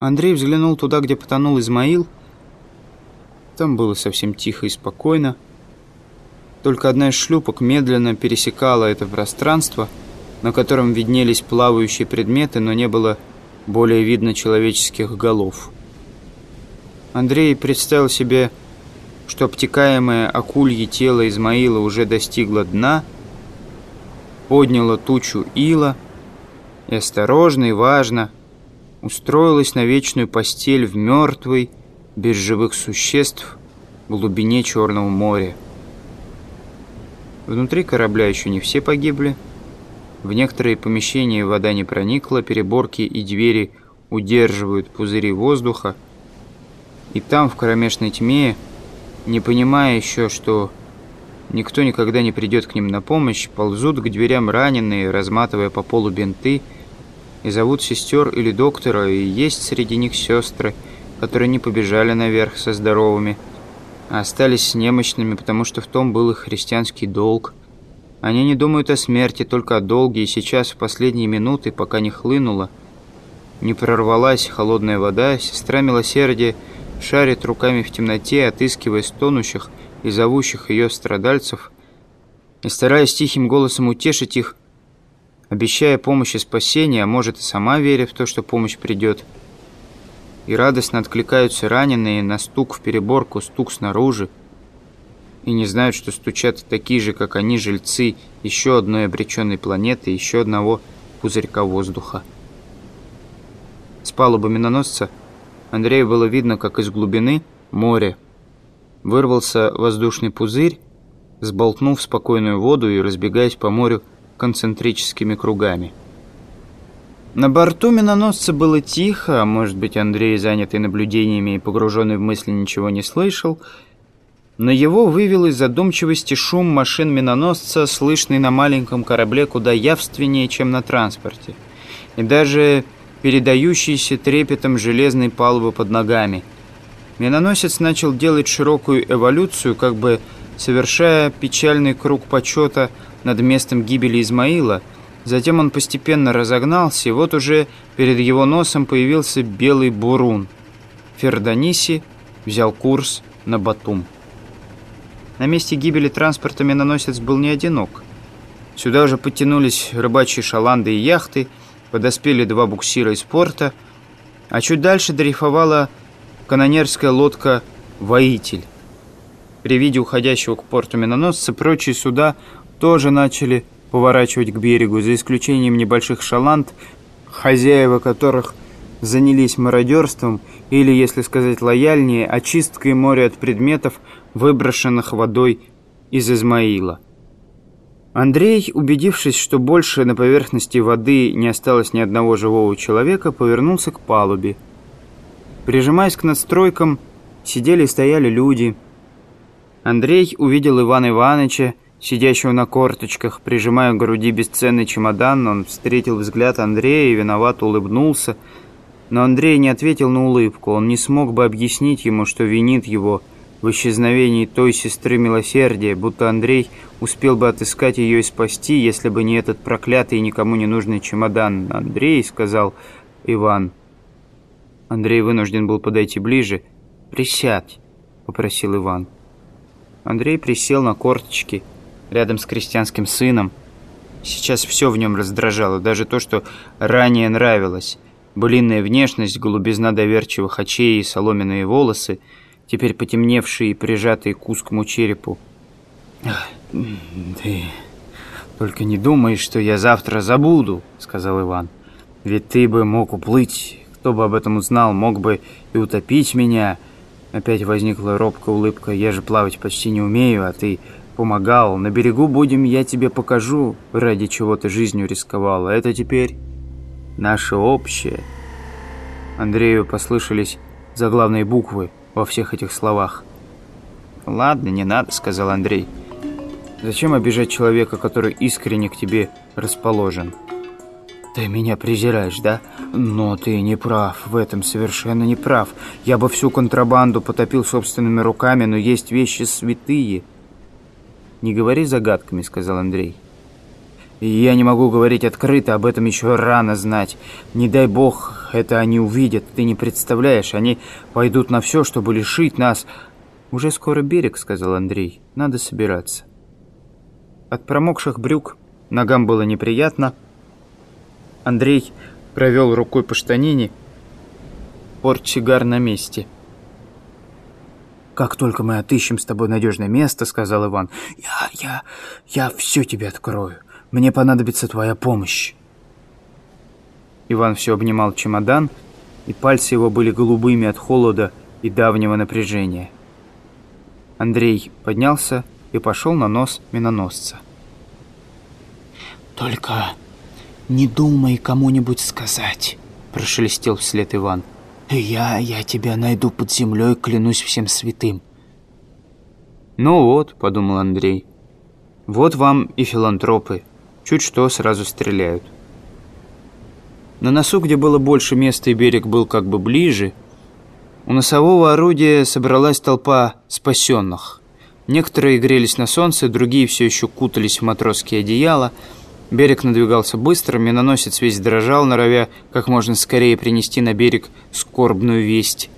Андрей взглянул туда, где потонул Измаил. Там было совсем тихо и спокойно. Только одна из шлюпок медленно пересекала это пространство, на котором виднелись плавающие предметы, но не было более видно человеческих голов. Андрей представил себе, что обтекаемое акулье тело Измаила уже достигло дна, подняло тучу ила и осторожно и важно устроилась на вечную постель в мертвой, без живых существ, глубине Черного моря. Внутри корабля еще не все погибли. В некоторые помещения вода не проникла, переборки и двери удерживают пузыри воздуха. И там, в кромешной тьме, не понимая еще, что никто никогда не придет к ним на помощь, ползут к дверям раненые, разматывая по полу бинты, и зовут сестер или доктора, и есть среди них сестры, которые не побежали наверх со здоровыми, а остались немощными, потому что в том был их христианский долг. Они не думают о смерти, только о долге, и сейчас, в последние минуты, пока не хлынула, не прорвалась холодная вода, сестра милосердия шарит руками в темноте, отыскивая стонущих и зовущих ее страдальцев, и стараясь тихим голосом утешить их, обещая помощь и спасение, а может и сама веря в то, что помощь придет. И радостно откликаются раненые на стук в переборку, стук снаружи, и не знают, что стучат такие же, как они, жильцы еще одной обреченной планеты, еще одного пузырька воздуха. С палубы миноносца Андрею было видно, как из глубины море вырвался воздушный пузырь, сболтнув спокойную воду и разбегаясь по морю концентрическими кругами. На борту миноносца было тихо, а может быть Андрей, занятый наблюдениями и погруженный в мысли, ничего не слышал, но его вывел из задумчивости шум машин миноносца, слышный на маленьком корабле куда явственнее, чем на транспорте, и даже передающийся трепетом железной палубы под ногами. Миноносец начал делать широкую эволюцию, как бы совершая печальный круг почета – над местом гибели Измаила. Затем он постепенно разогнался, и вот уже перед его носом появился белый бурун. Ферданиси взял курс на Батум. На месте гибели транспорта миноносец был не одинок. Сюда уже подтянулись рыбачьи шаланды и яхты, подоспели два буксира из порта, а чуть дальше дрейфовала канонерская лодка «Воитель». При виде уходящего к порту миноносца прочие суда тоже начали поворачивать к берегу, за исключением небольших шаланд, хозяева которых занялись мародерством или, если сказать лояльнее, очисткой моря от предметов, выброшенных водой из Измаила. Андрей, убедившись, что больше на поверхности воды не осталось ни одного живого человека, повернулся к палубе. Прижимаясь к надстройкам, сидели и стояли люди. Андрей увидел Ивана Ивановича, Сидящего на корточках, прижимая к груди бесценный чемодан, он встретил взгляд Андрея и виновато улыбнулся. Но Андрей не ответил на улыбку. Он не смог бы объяснить ему, что винит его в исчезновении той сестры милосердия, будто Андрей успел бы отыскать ее и спасти, если бы не этот проклятый и никому не нужный чемодан. «Андрей», — сказал Иван. Андрей вынужден был подойти ближе. «Присядь», — попросил Иван. Андрей присел на корточки рядом с крестьянским сыном. Сейчас все в нем раздражало, даже то, что ранее нравилось. Былинная внешность, голубизна доверчивых очей и соломенные волосы, теперь потемневшие и прижатые к узкому черепу. «Ты только не думай, что я завтра забуду», — сказал Иван. «Ведь ты бы мог уплыть, кто бы об этом узнал, мог бы и утопить меня». Опять возникла робкая улыбка. «Я же плавать почти не умею, а ты помогал. На берегу будем, я тебе покажу, ради чего ты жизнью рисковала. Это теперь наше общее». Андрею послышались заглавные буквы во всех этих словах. «Ладно, не надо», — сказал Андрей. «Зачем обижать человека, который искренне к тебе расположен?» «Ты меня презираешь, да? Но ты не прав, в этом совершенно не прав. Я бы всю контрабанду потопил собственными руками, но есть вещи святые». «Не говори загадками», — сказал Андрей. «Я не могу говорить открыто, об этом еще рано знать. Не дай бог, это они увидят, ты не представляешь. Они пойдут на все, чтобы лишить нас...» «Уже скоро берег», — сказал Андрей. «Надо собираться». От промокших брюк ногам было неприятно. Андрей провел рукой по штанине. Портсигар на месте. «Как только мы отыщем с тобой надежное место», — сказал Иван, — «я, я, я все тебе открою. Мне понадобится твоя помощь». Иван все обнимал чемодан, и пальцы его были голубыми от холода и давнего напряжения. Андрей поднялся и пошел на нос миноносца. «Только не думай кому-нибудь сказать», — прошелестел вслед Иван. «Я, я тебя найду под землей, клянусь всем святым». «Ну вот», — подумал Андрей, — «вот вам и филантропы. Чуть что, сразу стреляют». На носу, где было больше места и берег был как бы ближе, у носового орудия собралась толпа спасенных. Некоторые грелись на солнце, другие все еще кутались в матросские одеяла. Берег надвигался быстро, миноносец весь дрожал, норовя как можно скорее принести на берег скорбную весть.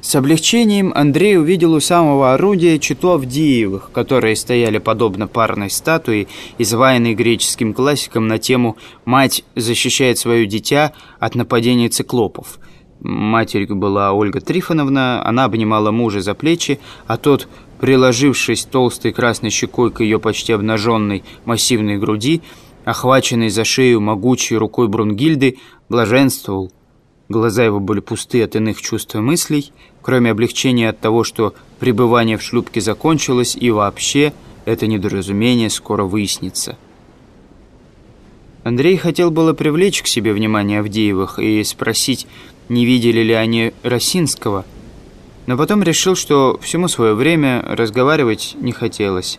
С облегчением Андрей увидел у самого орудия читу Авдеевых, которые стояли подобно парной статуе, изваянной греческим классиком на тему «Мать защищает свое дитя от нападения циклопов». Матерью была Ольга Трифоновна, она обнимала мужа за плечи, а тот, приложившись толстой красной щекой к ее почти обнаженной массивной груди, охваченный за шею могучей рукой Брунгильды, блаженствовал. Глаза его были пусты от иных чувств и мыслей, кроме облегчения от того, что пребывание в шлюпке закончилось и вообще это недоразумение скоро выяснится. Андрей хотел было привлечь к себе внимание Авдеевых и спросить, не видели ли они Росинского, но потом решил, что всему свое время разговаривать не хотелось.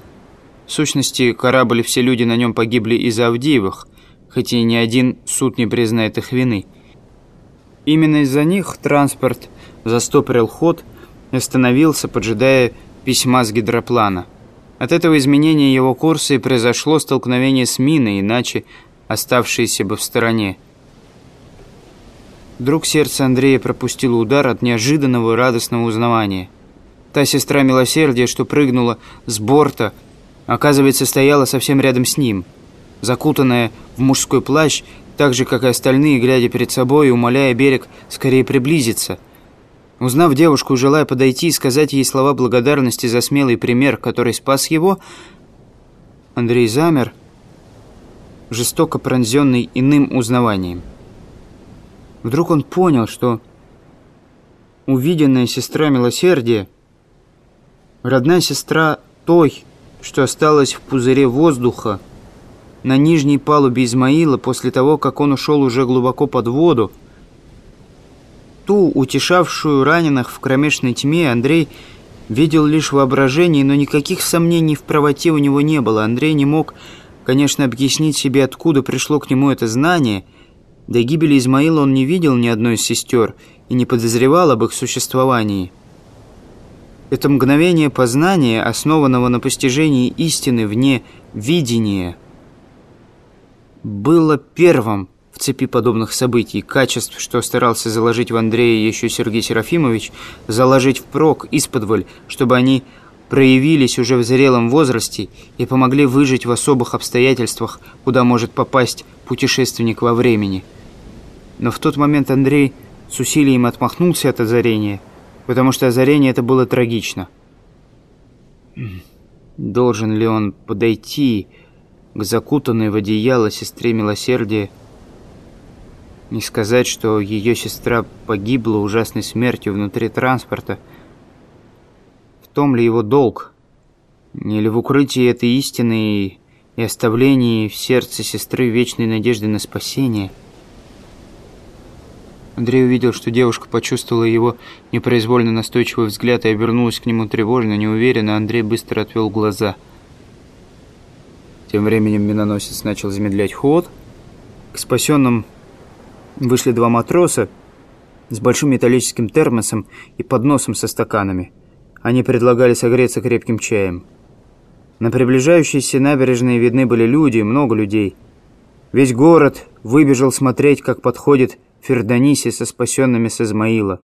В сущности, корабль и все люди на нем погибли из-за Авдеевых, хотя и ни один суд не признает их вины. Именно из-за них транспорт застопорил ход и остановился, поджидая письма с гидроплана. От этого изменения его курса и произошло столкновение с миной, иначе оставшейся бы в стороне. Вдруг сердце Андрея пропустило удар от неожиданного радостного узнавания. Та сестра милосердия, что прыгнула с борта, оказывается, стояла совсем рядом с ним. Закутанная в мужской плащ, так же, как и остальные, глядя перед собой и умоляя берег скорее приблизиться – Узнав девушку желая подойти и сказать ей слова благодарности за смелый пример, который спас его, Андрей замер, жестоко пронзенный иным узнаванием. Вдруг он понял, что увиденная сестра милосердия, родная сестра той, что осталась в пузыре воздуха на нижней палубе Измаила после того, как он ушел уже глубоко под воду, ту, утешавшую раненых в кромешной тьме, Андрей видел лишь воображение, но никаких сомнений в правоте у него не было. Андрей не мог, конечно, объяснить себе, откуда пришло к нему это знание. До гибели Измаила он не видел ни одной из сестер и не подозревал об их существовании. Это мгновение познания, основанного на постижении истины вне видения, было первым, в цепи подобных событий, качеств, что старался заложить в Андрея еще Сергей Серафимович, заложить впрок, исподволь, чтобы они проявились уже в зрелом возрасте и помогли выжить в особых обстоятельствах, куда может попасть путешественник во времени. Но в тот момент Андрей с усилием отмахнулся от озарения, потому что озарение это было трагично. Должен ли он подойти к закутанной в одеяло сестре милосердия, не сказать, что ее сестра погибла ужасной смертью внутри транспорта. В том ли его долг? Или в укрытии этой истины и оставлении в сердце сестры вечной надежды на спасение? Андрей увидел, что девушка почувствовала его непроизвольно настойчивый взгляд и обернулась к нему тревожно, неуверенно. Андрей быстро отвел глаза. Тем временем миноносец начал замедлять ход. К спасенным Вышли два матроса с большим металлическим термосом и подносом со стаканами. Они предлагали согреться крепким чаем. На приближающейся набережной видны были люди, много людей. Весь город выбежал смотреть, как подходит Фердониси со спасенными с Измаила.